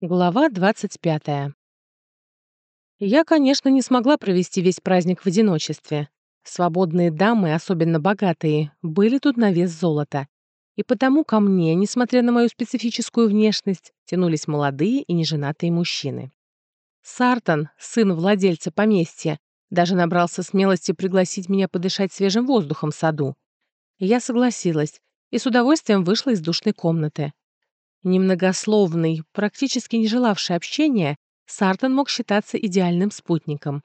Глава 25. Я, конечно, не смогла провести весь праздник в одиночестве. Свободные дамы, особенно богатые, были тут на вес золота. И потому ко мне, несмотря на мою специфическую внешность, тянулись молодые и неженатые мужчины. Сартон, сын владельца поместья, даже набрался смелости пригласить меня подышать свежим воздухом в саду. Я согласилась и с удовольствием вышла из душной комнаты. Немногословный, практически не желавший общения, Сартон мог считаться идеальным спутником.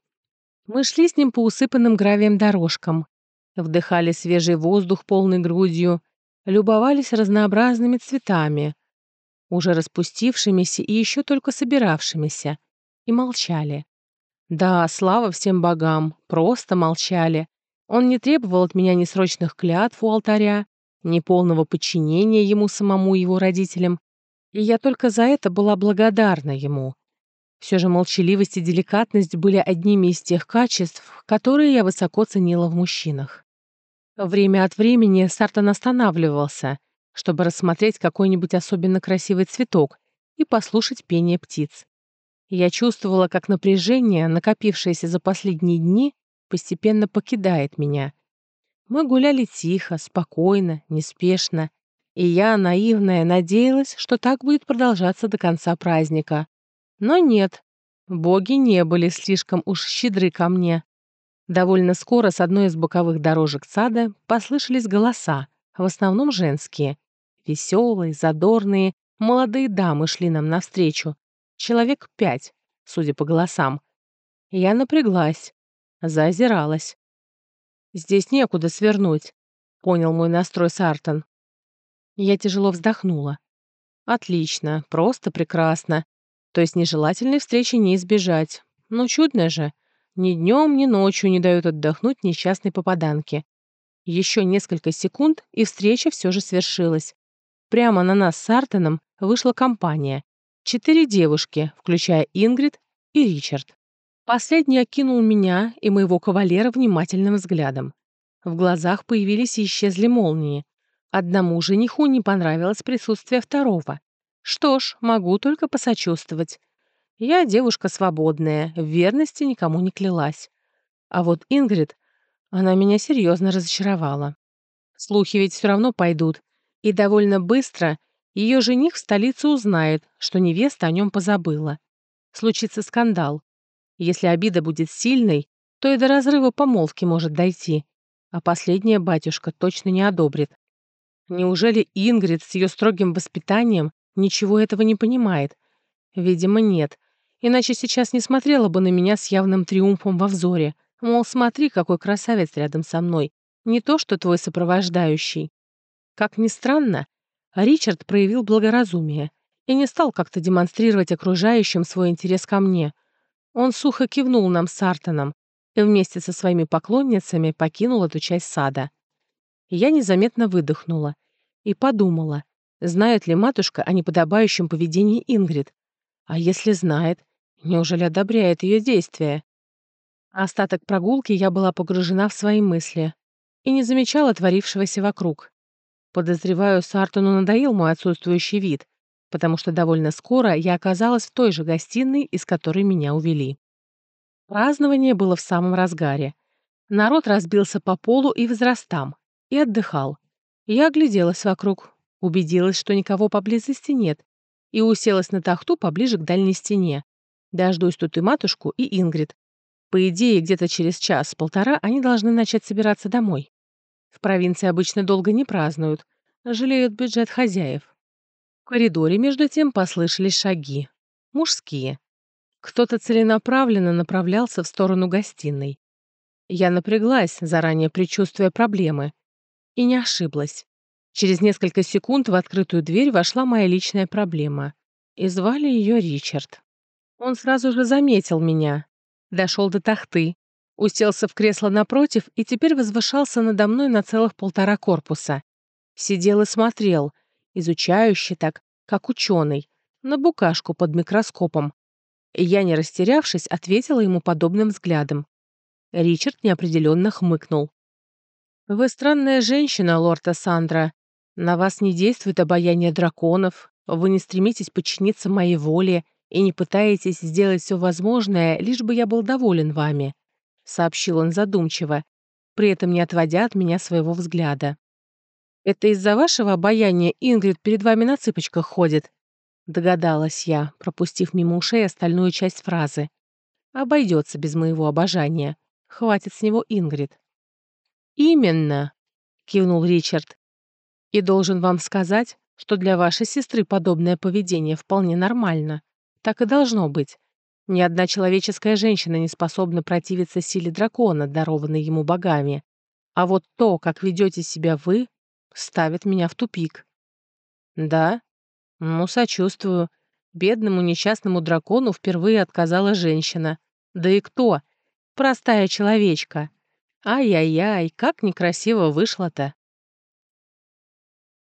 Мы шли с ним по усыпанным гравием дорожкам, вдыхали свежий воздух полной грудью, любовались разнообразными цветами, уже распустившимися и еще только собиравшимися, и молчали. Да, слава всем богам, просто молчали. Он не требовал от меня ни срочных клятв у алтаря, ни полного подчинения ему самому его родителям, и я только за это была благодарна ему. Все же молчаливость и деликатность были одними из тех качеств, которые я высоко ценила в мужчинах. Время от времени Сартон останавливался, чтобы рассмотреть какой-нибудь особенно красивый цветок и послушать пение птиц. Я чувствовала, как напряжение, накопившееся за последние дни, постепенно покидает меня — мы гуляли тихо, спокойно, неспешно, и я, наивная, надеялась, что так будет продолжаться до конца праздника. Но нет, боги не были слишком уж щедры ко мне. Довольно скоро с одной из боковых дорожек сада послышались голоса, в основном женские. Веселые, задорные, молодые дамы шли нам навстречу. Человек пять, судя по голосам. Я напряглась, заозиралась. Здесь некуда свернуть», — понял мой настрой Сартон. Я тяжело вздохнула. «Отлично, просто прекрасно. То есть нежелательной встречи не избежать. Ну, чудно же. Ни днем, ни ночью не дают отдохнуть несчастной попаданке. Еще несколько секунд, и встреча все же свершилась. Прямо на нас с Артоном вышла компания. Четыре девушки, включая Ингрид и Ричард. Последний окинул меня и моего кавалера внимательным взглядом. В глазах появились и исчезли молнии. Одному жениху не понравилось присутствие второго. Что ж, могу только посочувствовать. Я девушка свободная, в верности никому не клялась. А вот Ингрид, она меня серьезно разочаровала. Слухи ведь все равно пойдут, и довольно быстро ее жених в столице узнает, что невеста о нем позабыла. Случится скандал. Если обида будет сильной, то и до разрыва помолвки может дойти, а последняя батюшка точно не одобрит. Неужели Ингрид с ее строгим воспитанием ничего этого не понимает? Видимо, нет. Иначе сейчас не смотрела бы на меня с явным триумфом во взоре. Мол, смотри, какой красавец рядом со мной. Не то, что твой сопровождающий. Как ни странно, Ричард проявил благоразумие и не стал как-то демонстрировать окружающим свой интерес ко мне — он сухо кивнул нам с Артоном и вместе со своими поклонницами покинул эту часть сада. Я незаметно выдохнула и подумала, знает ли матушка о неподобающем поведении Ингрид. А если знает, неужели одобряет ее действия? Остаток прогулки я была погружена в свои мысли и не замечала творившегося вокруг. Подозреваю, Сартону надоел мой отсутствующий вид, потому что довольно скоро я оказалась в той же гостиной, из которой меня увели. Празднование было в самом разгаре. Народ разбился по полу и возрастам и отдыхал. Я огляделась вокруг, убедилась, что никого поблизости нет, и уселась на тахту поближе к дальней стене. Дождусь тут и матушку, и Ингрид. По идее, где-то через час-полтора они должны начать собираться домой. В провинции обычно долго не празднуют, жалеют бюджет хозяев. В коридоре, между тем, послышались шаги. Мужские. Кто-то целенаправленно направлялся в сторону гостиной. Я напряглась, заранее предчувствуя проблемы. И не ошиблась. Через несколько секунд в открытую дверь вошла моя личная проблема. И звали ее Ричард. Он сразу же заметил меня. Дошел до тахты. Уселся в кресло напротив и теперь возвышался надо мной на целых полтора корпуса. Сидел и смотрел — изучающе так, как ученый, на букашку под микроскопом. Я, не растерявшись, ответила ему подобным взглядом. Ричард неопределенно хмыкнул. «Вы странная женщина, лорд Сандра. На вас не действует обаяние драконов, Вы не стремитесь подчиниться моей воле и не пытаетесь сделать все возможное, лишь бы я был доволен вами», — сообщил он задумчиво, при этом не отводя от меня своего взгляда. «Это из-за вашего обаяния Ингрид перед вами на цыпочках ходит?» Догадалась я, пропустив мимо ушей остальную часть фразы. «Обойдется без моего обожания. Хватит с него Ингрид». «Именно», — кивнул Ричард. «И должен вам сказать, что для вашей сестры подобное поведение вполне нормально. Так и должно быть. Ни одна человеческая женщина не способна противиться силе дракона, дарованной ему богами. А вот то, как ведете себя вы, ставит меня в тупик. Да? Ну, сочувствую. Бедному несчастному дракону впервые отказала женщина. Да и кто? Простая человечка. Ай-яй-яй, как некрасиво вышло-то.